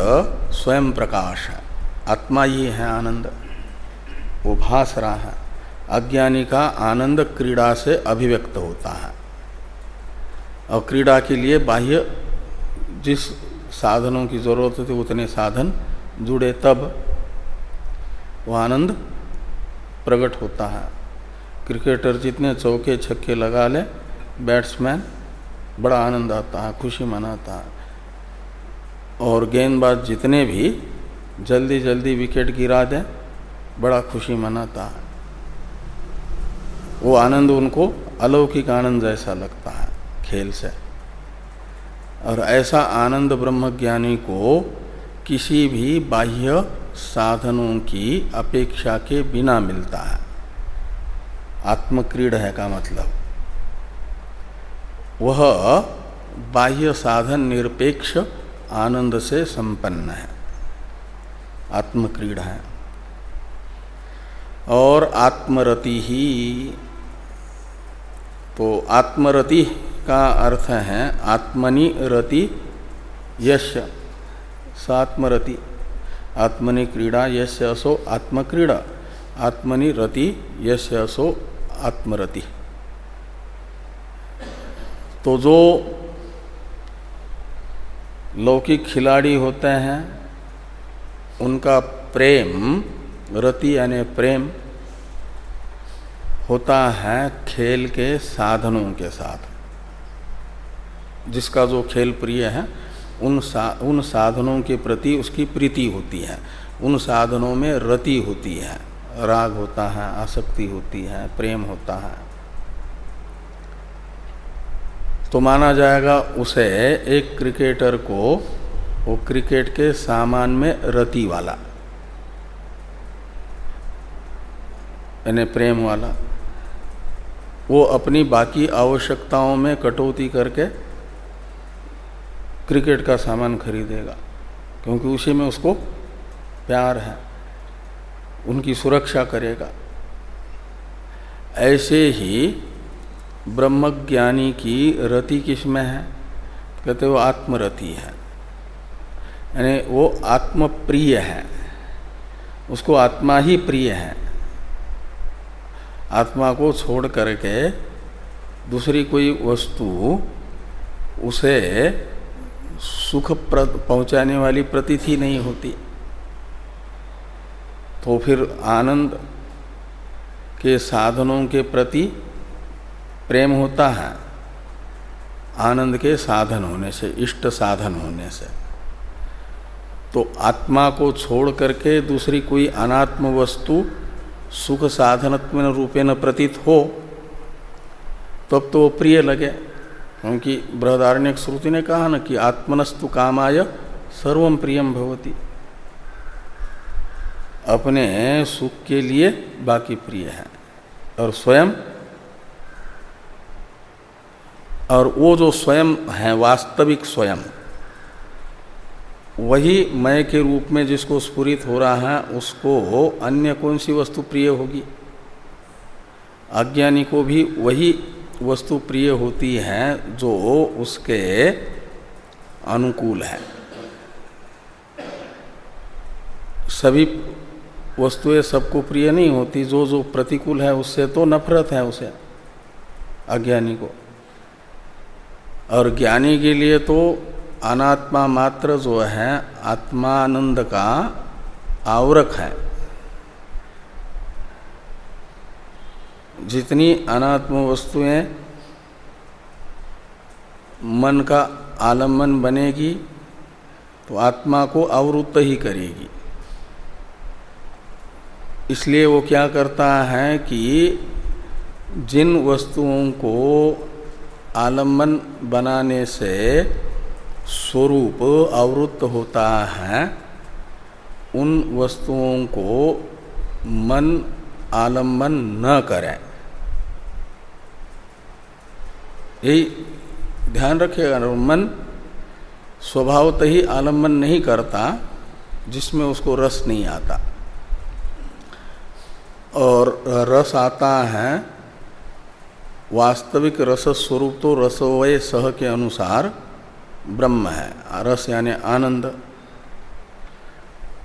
स्वयं प्रकाश है। आत्मा ही है आनंद, वो भास रहा है। अज्ञानी का आनंद क्रीड़ा से अभिव्यक्त होता है। और क्रीड़ा के लिए बाह्य जिस साधनों की ज़रूरत होती, उतने साधन जुड़े, तब वो आनंद प्रकट होता है। क्रिकेटर जितने चौके छक्के लगा ले, बैट्समैन बड़ा आनंद आता है, खुशी मनाता है। और गेंदबाज जितने भी जल्दी जल्दी विकेट गिरा दें, बड़ा खुशी मनाता है। वो आनंद उनको अलौकिक आनंद जैसा लगता है। खेल से। और ऐसा आनंद ब्रह्मज्ञानी को किसी भी बाह्य साधनों की अपेक्षा के बिना मिलता है। आत्मक्रीड है का मतलब। वह बाह्य साधन निरपेक्ष आनंद से संपन्न है। आत्मक्रीड है। और आत्मरति ही तो आत्मरति का अर्थ है आत्मनि रति यश। सात्मरति। आत्मनि क्रीड़ा, यश असो आत्मक्रीड़ा। आत्मनि रति, यश असो आत्मरति। तो जो लौकिक खिलाड़ी होते हैं, उनका प्रेम, रति यानी प्रेम, होता है खेल के साधनों के साथ। जिसका जो खेल प्रिय है उन सा, उन साधनों के प्रति उसकी प्रीति होती है। उन साधनों में रति होती है। राग होता है आसक्ति होती है प्रेम होता है। तो माना जाएगा उसे एक क्रिकेटर को वो क्रिकेट के सामान में रति वाला यानी प्रेम वाला वो अपनी बाकी आवश्यकताओं में कटौती करके क्रिकेट का सामान खरीदेगा, क्योंकि उसी में उसको प्यार है, उनकी सुरक्षा करेगा। ऐसे ही ब्रह्मज्ञानी की रति किसमें है? कहते वो आत्मरति है। यानी वो आत्मप्रिय है, उसको आत्मा ही प्रिय है। आत्मा को छोड़ करके दूसरी कोई वस्तु, उसे सुख पहुँचाने वाली प्रतीति नहीं होती। तो फिर आनंद के साधनों के प्रति प्रेम होता है, आनंद के साधन होने से, इष्ट साधन होने से। तो आत्मा को छोड़ करके दूसरी कोई अनात्म वस्तु सुख साधनत्व रूपेण प्रतीत हो, तब तो वो प्रिय लगे। क्योंकि बृहदारण्य श्रुति ने कहा ना कि आत्मनस्तु कामाय सर्वम प्रियम भवती। अपने सुख के लिए बाकी प्रिय है। और स्वयं, और वो जो स्वयं है, वास्तविक स्वयं, वही मय के रूप में जिसको स्फुरित हो रहा है, उसको अन्य कौन सी वस्तु प्रिय होगी? अज्ञानी को भी वही वस्तु प्रिय होती है जो उसके अनुकूल है। सभी वस्तुएँ सबको प्रिय नहीं होती, जो जो प्रतिकूल है उससे तो नफरत है उसे, अज्ञानी को। और ज्ञानी के लिए तो अनात्मा मात्र जो है, आत्मानंद का आवरक है। जितनी अनात्म वस्तुएँ मन का आलंबन बनेगी तो आत्मा को आवृत्त ही करेगी। इसलिए वो क्या करता है कि जिन वस्तुओं को आलंबन बनाने से स्वरूप आवृत्त होता है, उन वस्तुओं को मन आलंबन न करें। यही ध्यान रखिएगा मन स्वभावतः ही आलंबन नहीं करता, जिसमें उसको रस नहीं आता। और रस आता है, वास्तविक रस स्वरूप तो रसोवय सह के अनुसार ब्रह्म है। रस यानी आनंद।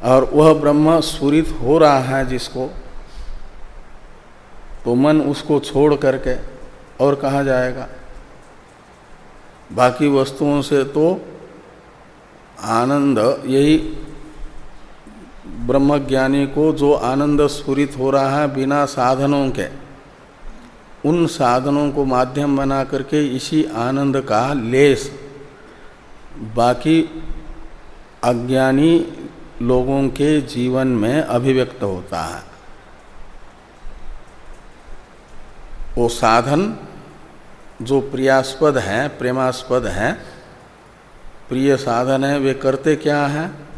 और वह ब्रह्म स्फुरित हो रहा है जिसको तो मन उसको छोड़ करके और कहा जाएगा बाकी वस्तुओं से तो आनंद, यही ब्रह्मज्ञानी को जो आनंद स्फुरित हो रहा है बिना साधनों के, उन साधनों को माध्यम बना करके इसी आनंद का लेस। बाकी अज्ञानी लोगों के जीवन में अभिव्यक्त होता है। वो साधन जो प्रियास्पद हैं, प्रेमास्पद हैं, प्रिय साधन है, वे करते क्या हैं?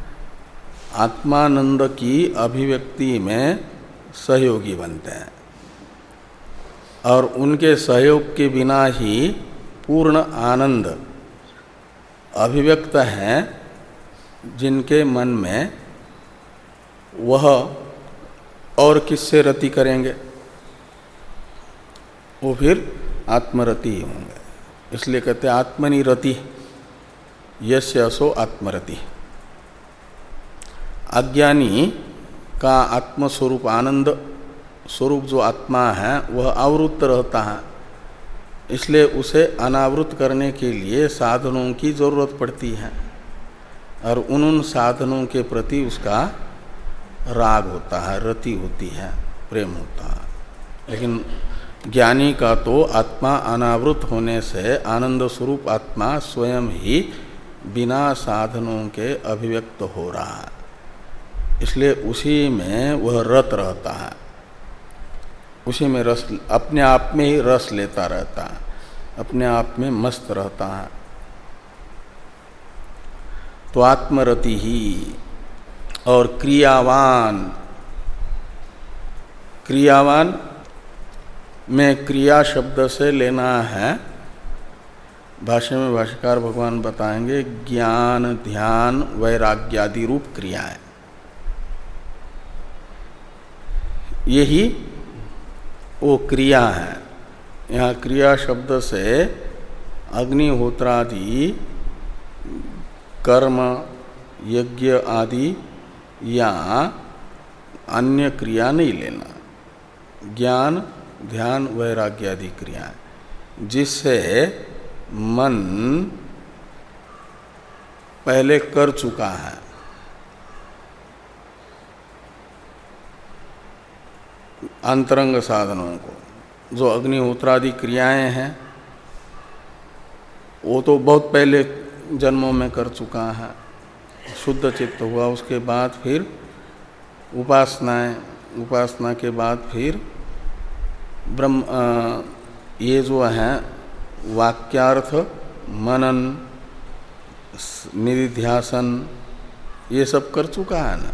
आत्मानंद की अभिव्यक्ति में सहयोगी बनते हैं। और उनके सहयोग के बिना ही पूर्ण आनंद अभिव्यक्त हैं, जिनके मन में वह और किससे रति करेंगे? वो फिर आत्मरति होंगे। इसलिए कहते आत्मनि रति यश असो आत्मरति। अज्ञानी का आत्मस्वरूप आनंद, स्वरूप जो आत्मा है, वह आवृत्त रहता है। इसलिए उसे अनावृत करने के लिए साधनों की ज़रूरत पड़ती है। और उन उन साधनों के प्रति उसका राग होता है, रति होती है, प्रेम होता है। लेकिन ज्ञानी का तो आत्मा अनावृत होने से आनंद स्वरूप आत्मा स्वयं ही बिना साधनों के अभिव्यक्त हो रहा है। इसलिए उसी में वह रत रहता है। उसी में रस, अपने आप में ही रस लेता रहता है। अपने आप में मस्त रहता है। तो आत्मरति ही और क्रियावान क्रियावान में क्रिया शब्द से लेना है। भाष्य में भाष्यकार भगवान बताएँगे, ज्ञान, ध्यान, वैराग्यादि रूप क्रियाएँ यही वो क्रिया है। यहाँ क्रिया शब्द से अग्निहोत्रादि, कर्म, यज्ञ आदि या अन्य क्रिया नहीं लेना। ज्ञान ध्यान वैराग्य आदि क्रिया जिससे मन पहले कर चुका है। अंतरंग साधनों को, जो अग्निहोत्रादि क्रियाएँ हैं, वो तो बहुत पहले जन्मों में कर चुका है। शुद्ध चित्त हुआ, उसके बाद फिर उपासनाएँ, उपासना के बाद फिर ब्रह्म ये जो है, वाक्यार्थ, मनन निधिध्यासन ये सब कर चुका है ना।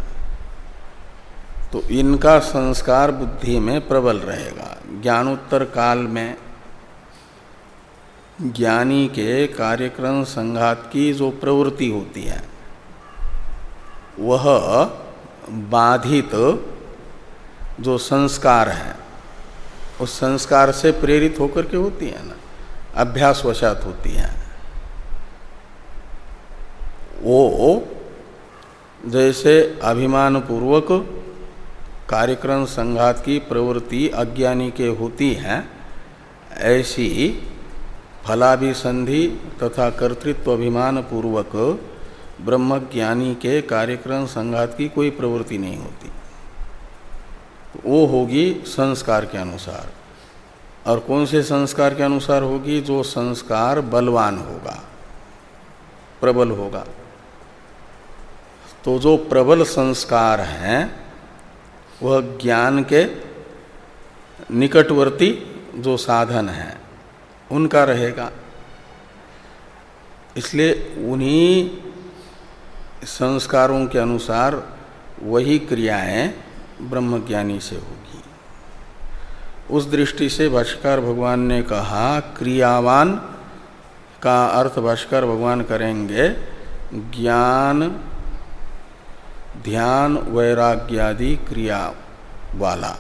तो इनका संस्कार बुद्धि में प्रबल रहेगा। ज्ञानोत्तर काल में ज्ञानी के कार्यक्रम संघात की जो प्रवृत्ति होती है, वह बाधित जो संस्कार है उस संस्कार से प्रेरित होकर के होती है ना। अभ्यास वशात होती है। वो जैसे अभिमान पूर्वक कार्यक्रम संघात की प्रवृत्ति अज्ञानी के होती है, ऐसी फलाभिसंधि तथा कर्तृत्व अभिमान पूर्वक ब्रह्मज्ञानी के कार्यक्रम संघात की कोई प्रवृत्ति नहीं होती। वो होगी संस्कार के अनुसार। और कौन से संस्कार के अनुसार होगी? जो संस्कार बलवान होगा, प्रबल होगा। तो जो प्रबल संस्कार हैं, वह ज्ञान के निकटवर्ती जो साधन हैं, उनका रहेगा। इसलिए उन्हीं संस्कारों के अनुसार वही क्रियाएँ ब्रह्मज्ञानी से होगी। उस दृष्टि से भाष्कर भगवान ने कहा, क्रियावान का अर्थ भाष्कर भगवान करेंगे, ज्ञान, ध्यान, वैराग्यादि क्रिया वाला।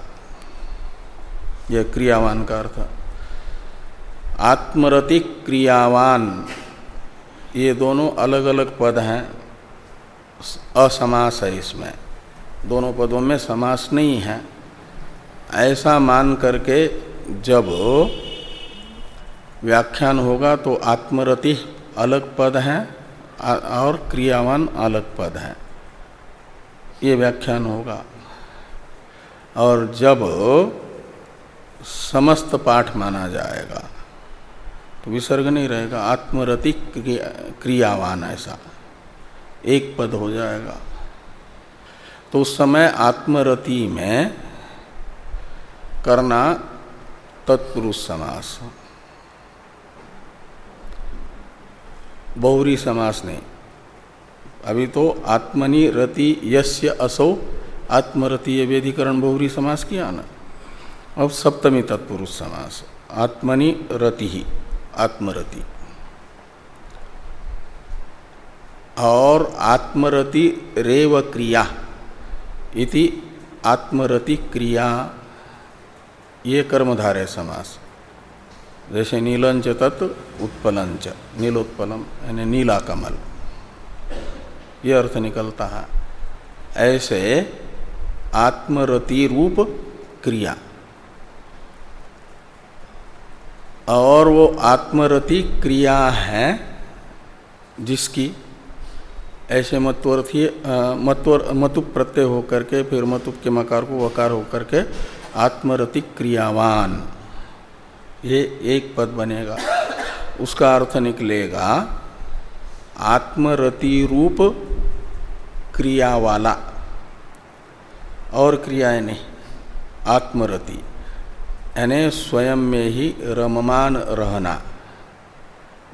यह क्रियावान का अर्थ। आत्मरति क्रियावान, ये दोनों अलग अलग पद हैं असमास है इसमें। दोनों पदों में समास नहीं है। ऐसा मान करके जब व्याख्यान होगा तो आत्मरति अलग पद है और क्रियावान अलग पद है। ये व्याख्यान होगा। और जब समस्त पाठ माना जाएगा तो विसर्ग नहीं रहेगा, आत्मरति क्रियावान ऐसा। एक पद हो जाएगा। तो उस समय आत्मरति में करना तत्पुरुष समास। बहुरी समास नहीं। अभी तो आत्मनि रति यस्य असौ, आत्मरति ये वेदीकरण बहुरी समास किया ना। अब सप्तमी तत्पुरुष समास, आत्मनि रति ही, आत्मरति। और आत्मरति रेव क्रिया। इति आत्मरति क्रिया। ये कर्मधारय समास। जैसे नीलंच तत् उत्पलंच नीलोत्पलम यानी नीला कमल ये अर्थ निकलता है। ऐसे आत्मरति रूप क्रिया। और वो आत्मरति क्रिया है जिसकी ऐसे मत्वर्थी मत्वर मतुप प्रत्यय होकर के, फिर मतुप के मकार को वकार होकर के आत्मरति क्रियावान। ये एक पद बनेगा। उसका अर्थ निकलेगा, आत्मरति रूप क्रिया वाला और क्रियाएँ नहीं, आत्मरति। यानी स्वयं में ही रममान रहना,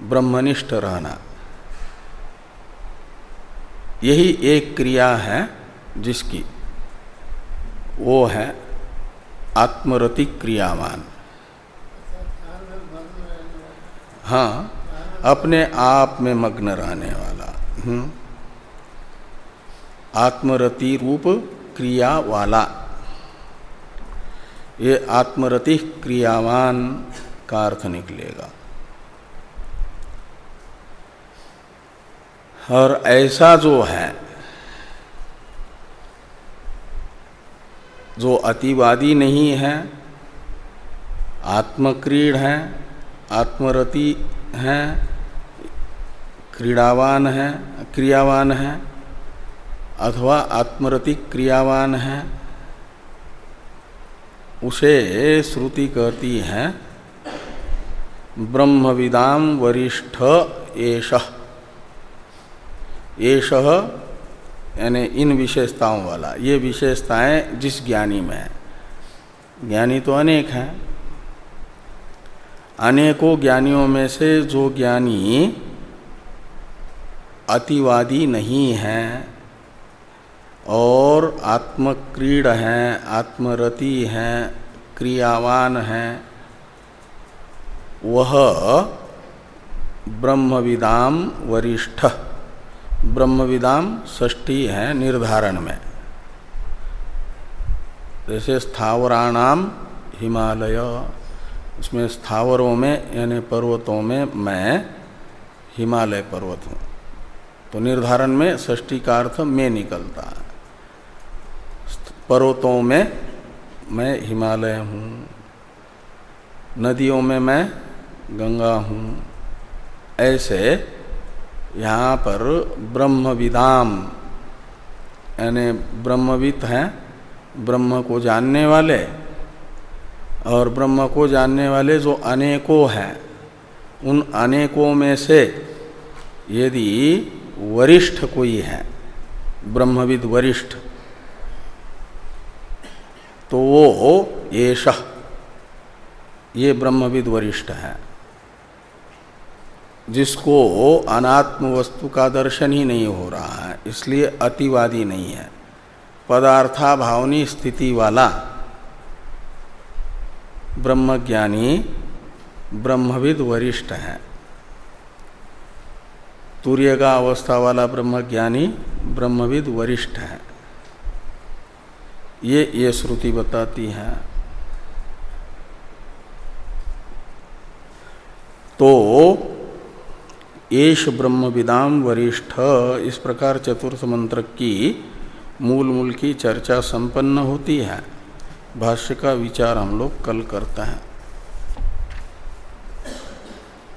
ब्रह्मनिष्ठ रहना। यही एक क्रिया है जिसकी, वो है आत्मरति क्रियावान। हाँ अपने आप में मग्न रहने वाला हम्म आत्मरति रूप क्रिया वाला। ये आत्मरति क्रियावान का अर्थ निकलेगा। और ऐसा जो है, जो अतिवादी नहीं है, आत्मक्रीड है, आत्मरति है, क्रीड़ावान है, क्रियावान है, अथवा आत्मरति क्रियावान है, उसे श्रुति कहती है ब्रह्मविदाम वरिष्ठ एष। ये यानी इन विशेषताओं वाला, ये विशेषताएँ जिस ज्ञानी में है। ज्ञानी तो अनेक हैं। अनेकों ज्ञानियों में से जो ज्ञानी अतिवादी नहीं हैं और आत्मक्रीड हैं, आत्मरति हैं, क्रियावान हैं, वह ब्रह्मविदाम वरिष्ठ। ब्रह्मविदाम षष्ठी है निर्धारण में। जैसे स्थावराणाम हिमालय इसमें स्थावरों में, यानी पर्वतों में मैं हिमालय पर्वत हूँ। तो निर्धारण में षष्टी का अर्थ में निकलता। है पर्वतों में मैं हिमालय हूँ। नदियों में मैं गंगा हूँ। ऐसे यहाँ पर ब्रह्मविदाम, यानी ब्रह्मविद हैं, ब्रह्म को जानने वाले और ब्रह्म को जानने वाले जो अनेकों हैं, उन अनेकों में से यदि वरिष्ठ कोई है, ब्रह्मविद वरिष्ठ तो वो येष ये ब्रह्मविद वरिष्ठ है। जिसको अनात्म वस्तु का दर्शन ही नहीं हो रहा है, इसलिए अतिवादी नहीं है। पदार्था भावनी स्थिति वाला ब्रह्मज्ञानी, ब्रह्मविद वरिष्ठ है। तुर्यगा अवस्था वाला ब्रह्मज्ञानी, ब्रह्मविद वरिष्ठ है। ये ये श्रुति बताती है। तो येष ब्रह्म विदाम वरिष्ठ। इस प्रकार चतुर्थ मंत्र की मूल मूल की चर्चा संपन्न होती है। भाष्य का विचार हम लोग कल करते हैं।